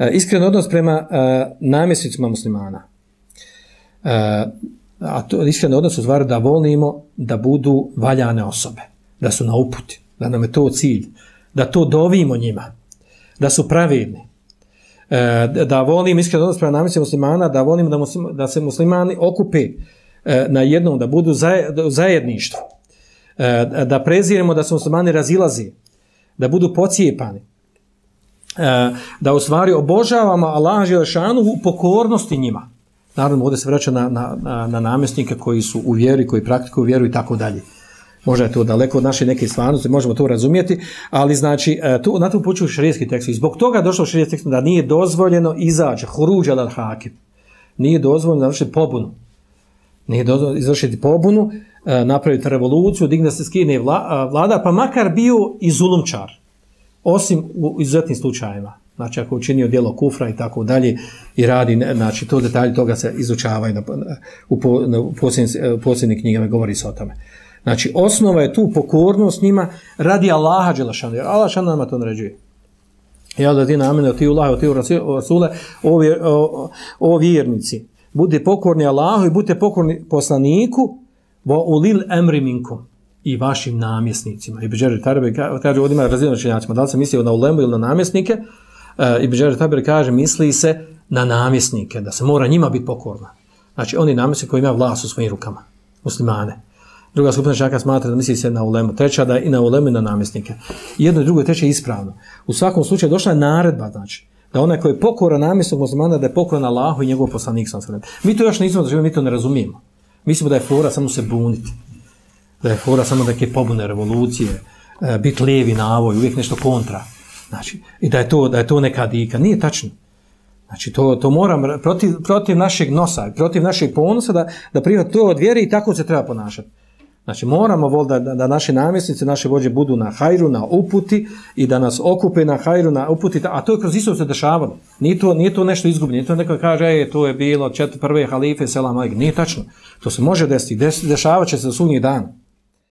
E, iskren odnos prema e, namjesnicima muslimana. E, a to iskren odnos u da volimo da budu valjane osobe, da su na uputi, da nam je to cilj, da to dovimo njima, da su pravedni, da volim iskren odnos prema namjesnicima muslimana, da volim da, muslim, da se muslimani okupe na jednom, da budu e, da preziremo da se muslimani razilazi, da budu pocijepani, da u stvari obožavamo Allah Želešanu u pokornosti njima. Naravno, ovdje se vraća na, na, na namjesnike koji su u vjeri, koji praktikuju vjeru i tako dalje. Možda je to daleko od naše neke stvarnosti, možemo to razumjeti, ali znači, e, tu, na to počuju širijski tekst. I zbog toga došlo širijski tekst da nije dozvoljeno izaći, huruđa al hakim. Nije dozvoljeno završiti pobunu. Nije dozvoljeno izvršiti pobunu, e, napraviti revoluciju, digne se skine vlada, pa makar bio i zulumčar osim u izuzetnim slučajevima. Znači, ako učinio dijelo kufra i tako dalje i radi, znači, to detalji toga se izučavaju na, u, po, na, u posljednjim, posljednjim knjigama, govori se o tome. Znači, osnova je tu pokornost njima radi Allaha Đelešanu, jer Allah Đelešanu nama to naređuje. Ja da ti namene, ti Allah, ti Rasule, o, o, o vjernici, budite pokorni Allahu i budite pokorni poslaniku, vo ulil emri minkum i vašim namjesnicima. Ibn Đerir Taberi kaže, ovdje ima razlijedno činjacima, da li se mislio na ulemu ili na namjesnike, uh, Ibn Đerir Taberi kaže, misli se na namjesnike, da se mora njima biti pokorna. Znači, oni namjesnici koji imaju vlast u svojim rukama, muslimane. Druga skupina čaka smatra da misli se na ulemu. Treća da i na ulemu i na namjesnike. Jedno i drugo i treće ispravno. U svakom slučaju došla je naredba, znači, da onaj koji je pokora namjesnog muslimana, da je pokoran Allahu i njegov poslanik Mi to još nismo da mi to ne razumijemo. Mislimo da je fora samo se buniti da je fora samo neke pobune revolucije, e, biti lijevi na avoj, uvijek nešto kontra. Znači, i da je to, da je to neka dika. Nije tačno. Znači, to, to moram protiv, protiv našeg nosa, protiv našeg ponosa da, da prihvat to od vjere i tako se treba ponašati. Znači, moramo vol da, da, naše namjesnice, naše vođe budu na hajru, na uputi i da nas okupe na hajru, na uputi, a to je kroz Isus se dešavalo. Nije to, nije to nešto izgubljeno, nije to neko kaže, ej, to je bilo četiri prve halife, selam, nije tačno. To se može desiti, Des, dešavat će se do sunnjih dana.